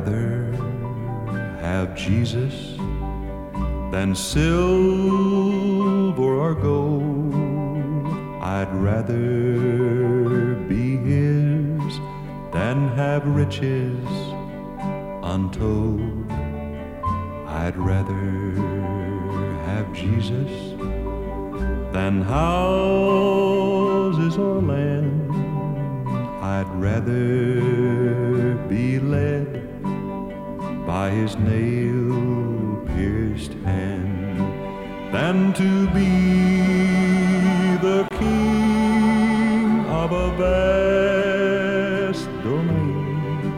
rather have Jesus than silver or gold. I'd rather be his than have riches untold. I'd rather have Jesus than houses or land. I'd rather by his nail pierced hand than to be the king of a vast domain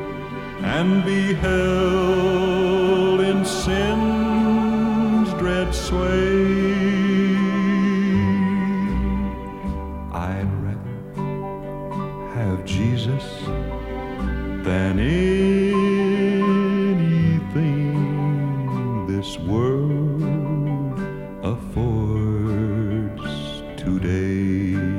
and be held in sin's dread sway. Today.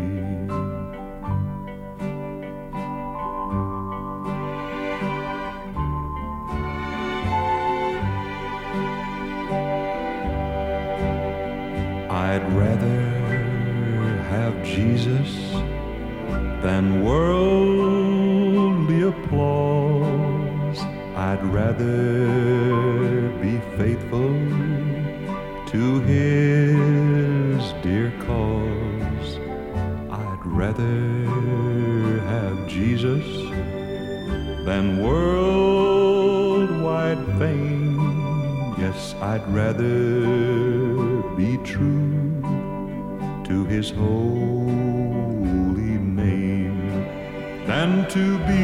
I'd rather be true to his holy name than to be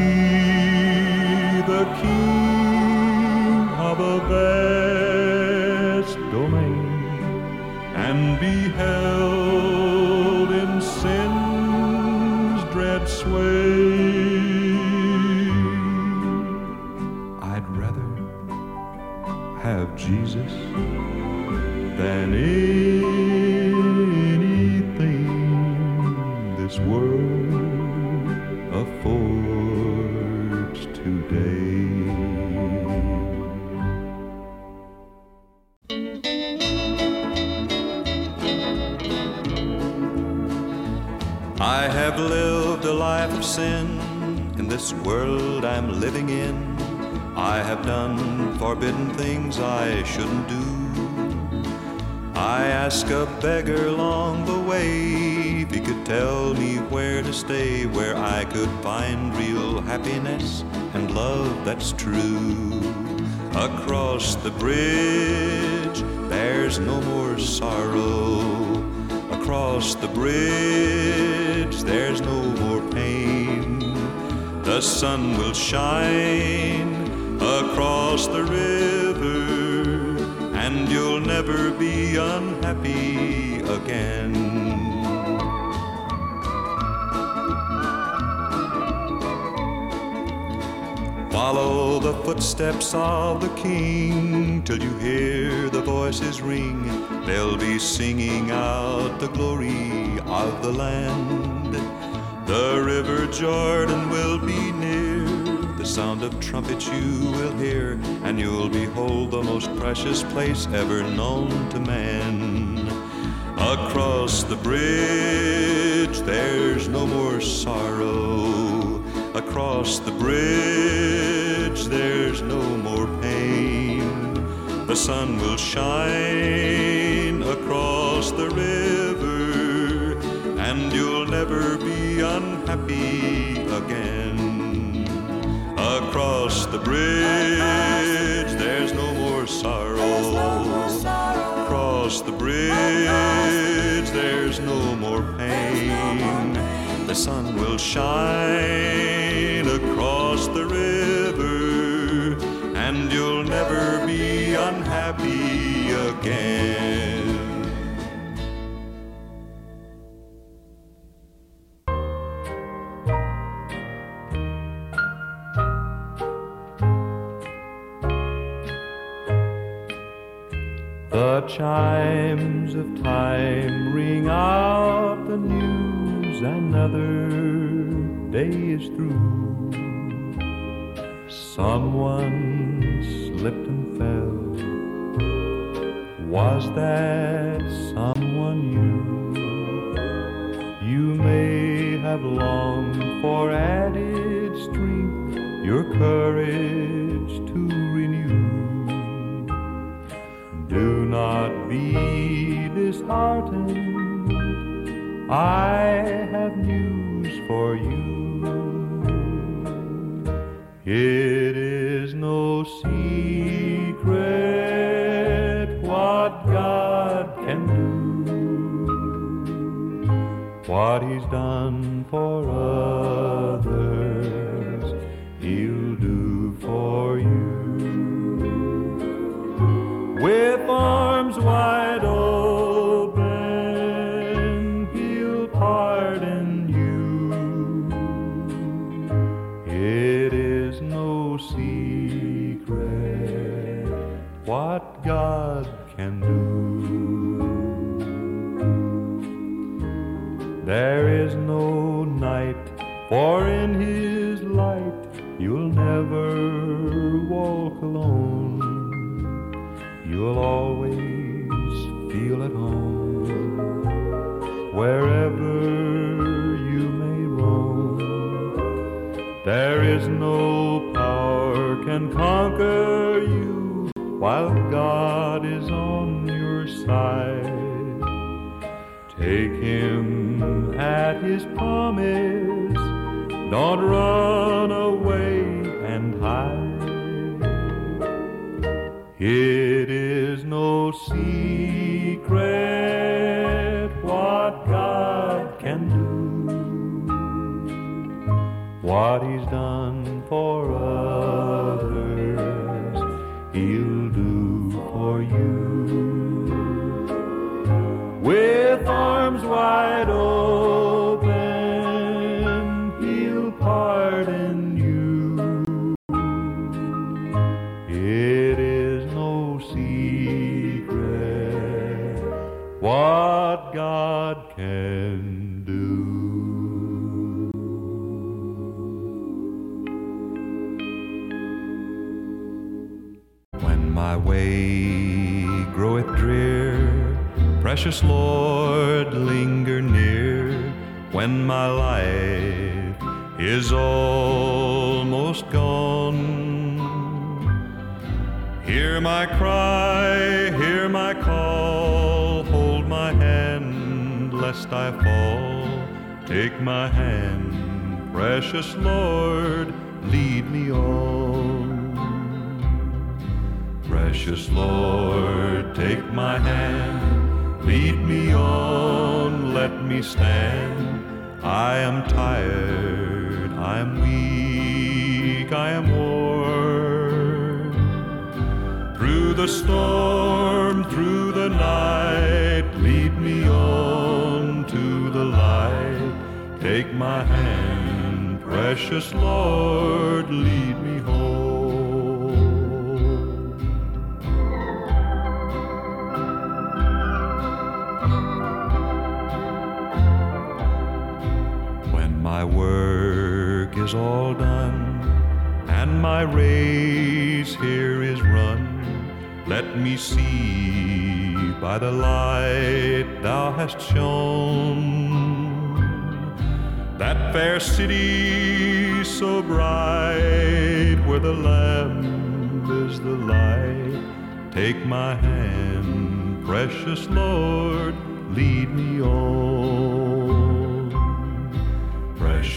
the king of a vast domain and be held sin in this world I'm living in. I have done forbidden things I shouldn't do. I asked a beggar along the way if he could tell me where to stay, where I could find real happiness and love that's true. Across the bridge, there's no more sorrow. Across the bridge, there's no more pain. The sun will shine across the river, and you'll never be unhappy again. Follow the footsteps of the King till you hear the voices ring. They'll be singing out the glory of the land. The river Jordan will be near. The sound of trumpets you will hear, and you'll behold the most precious place ever known to man. Across the bridge, there's no more sorrow. Across the bridge, there's no more pain. The sun will shine across the river, and you'll never be unhappy again. Across the bridge, there's no more sorrow. Across the bridge, there's no more pain. The sun will shine is through. Someone slipped and fell. Was that someone you? You may have longed for added strength, your courage to renew. Do not be disheartened. I have news It is no secret what God can do, what He's done for others, wherever you may roam. There is no power can conquer you while God is on your side. Take him at his promise. Don't run away and hide. When my life is almost gone, Hear my cry, hear my call, hold my hand lest I fall. Take my hand, precious Lord, lead me on. Precious Lord, take my hand, lead me on, let me stand. I am tired, I am weak, I am worn. Through the storm, through the night, lead me on to the light. Take my hand, precious Lord, lead me home. All done and my race here is run, let me see by the light thou hast shone that fair city so bright where the Lamb is the light. Take my hand, precious Lord, lead me on.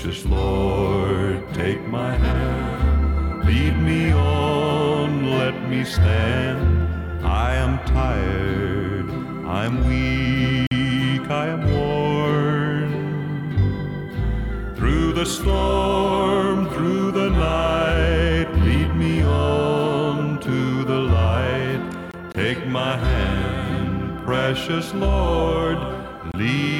Precious Lord, take my hand, lead me on, let me stand. I am tired, I'm weak, I am worn. Through the storm, through the night, lead me on to the light. Take my hand, precious Lord, lead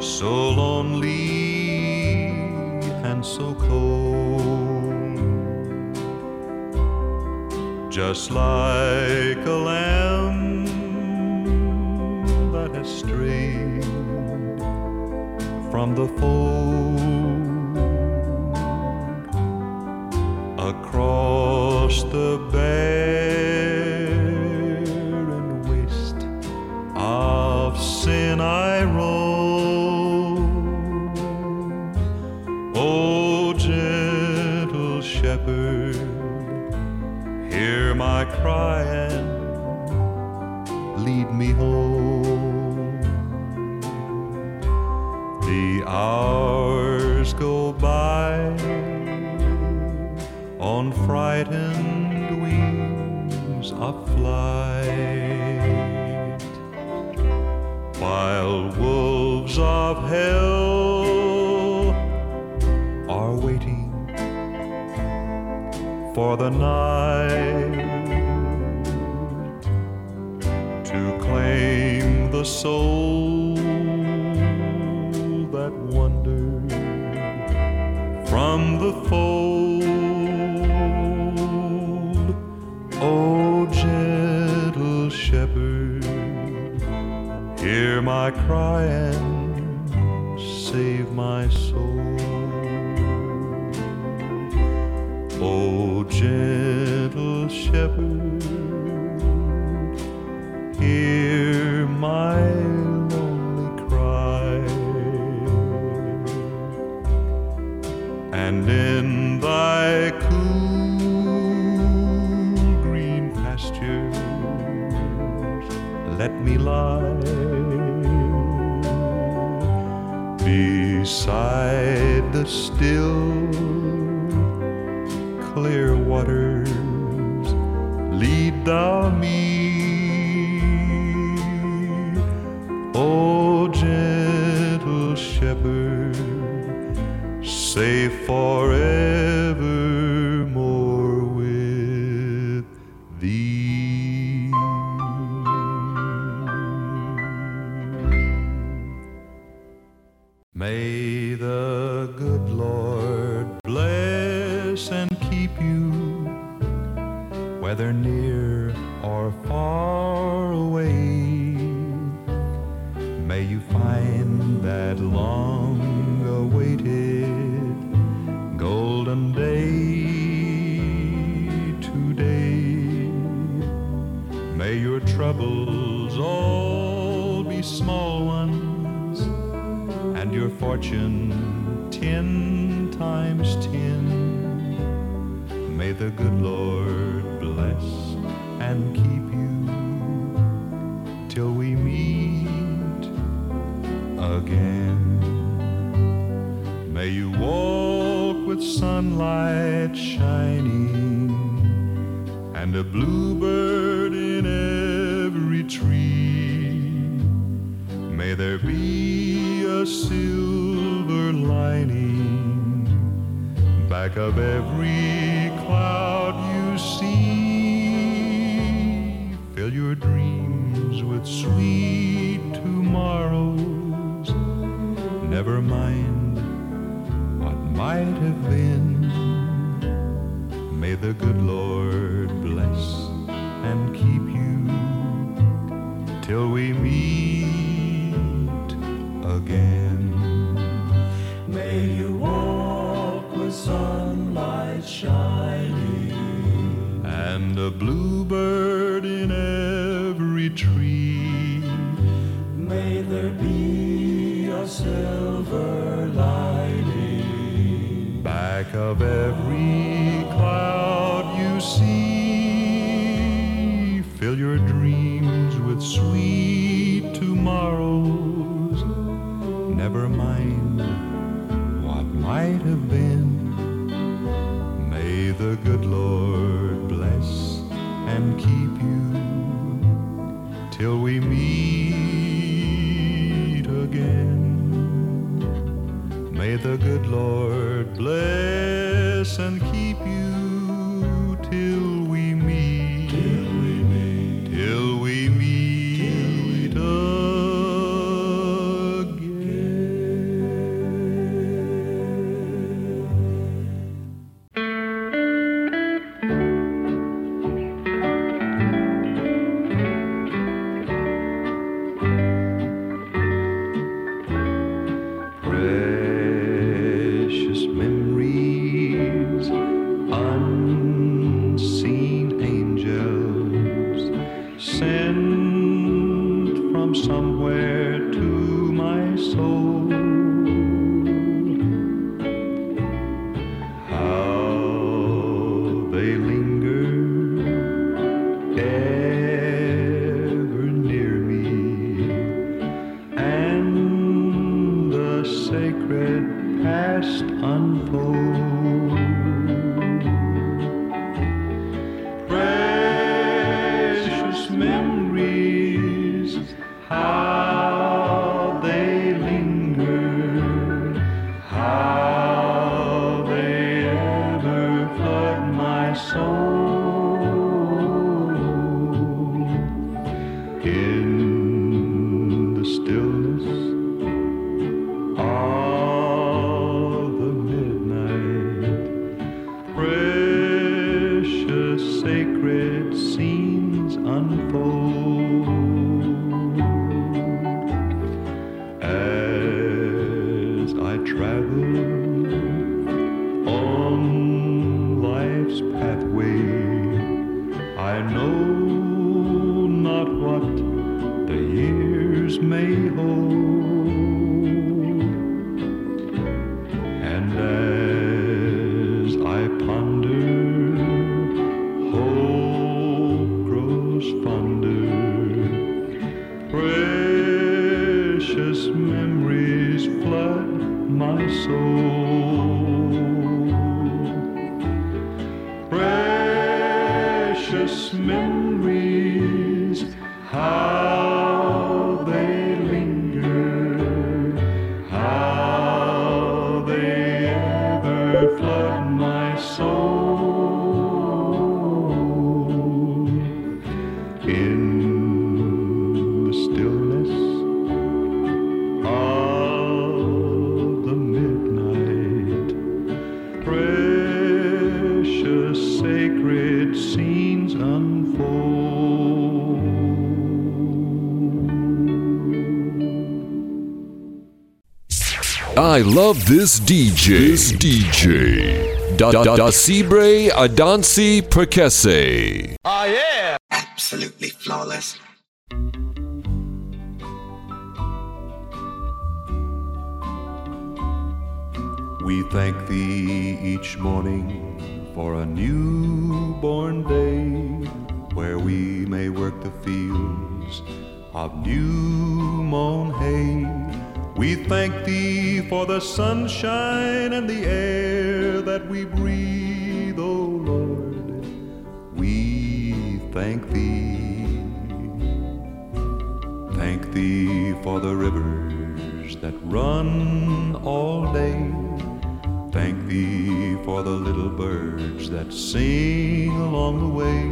so lonely and so cold, just like a lamb that has strayed from the fold. Across the barren of flight, while wolves of hell are waiting for the night to claim the soul that wandered from the fold. My cry and save my soul. O gentle shepherd, hear my still clear waters lead thou me. O gentle shepherd safe forevermore today. May your troubles all be small ones and your fortune ten times ten. May the good Lord bless and keep you till we meet again. May you walk with sunlight shining and a bluebird in every tree. May there be a silver lining back of every cloud you see. Fill your dreams with sweet tomorrows. Never mind what might have been. May the good Lord Back of every cloud you see, fill your dreams with sweet tomorrows. Never mind what might have been. May the good Lord bless and keep you till we meet again. May the good Lord bless and somewhere. So. In the stillness of the midnight, precious sacred scenes unfold. I love this DJ. This DJ. Da da da Cibre Adansi Perkese. Each morning for a newborn day where we may work the fields of new mown hay. We thank thee for the sunshine and the air that we breathe, O Lord. We thank thee. Thank thee for the rivers that run all day. Thank thee for the little birds that sing along the way.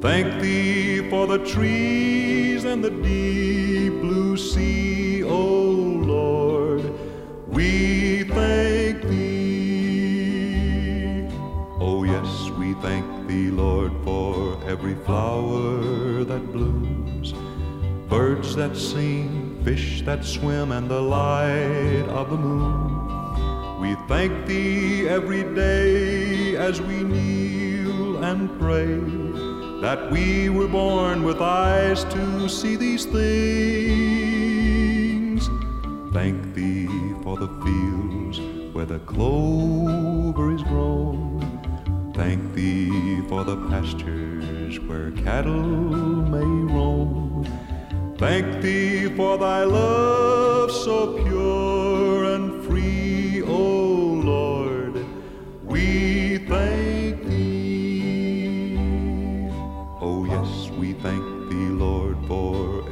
Thank thee for the trees and the deep blue sea, O Lord. We thank thee. Oh, yes, we thank thee, Lord, for every flower that blooms, birds that sing, fish that swim, and the light of the moon. Thank thee every day as we kneel and pray that we were born with eyes to see these things. Thank thee for the fields where the clover is grown. Thank thee for the pastures where cattle may roam. Thank thee for thy love so pure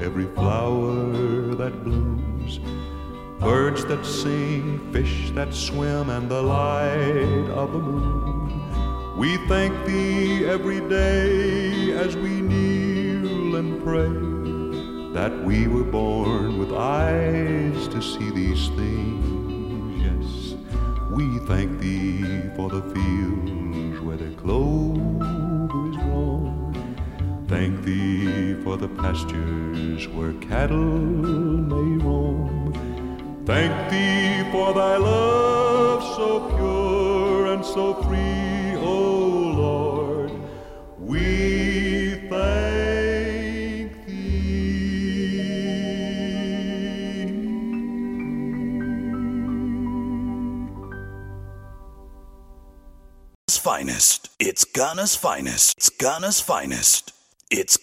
every flower that blooms, birds that sing, fish that swim, and the light of the moon. We thank thee every day as we kneel and pray that we were born with eyes to see these things. Yes, we thank thee for the fields where the clover is grown. Thank thee for the pastures where cattle may roam. Thank thee for thy love so pure and so free, O Lord. We thank thee. finest. It's Ghana's finest. It's Ghana's finest. It's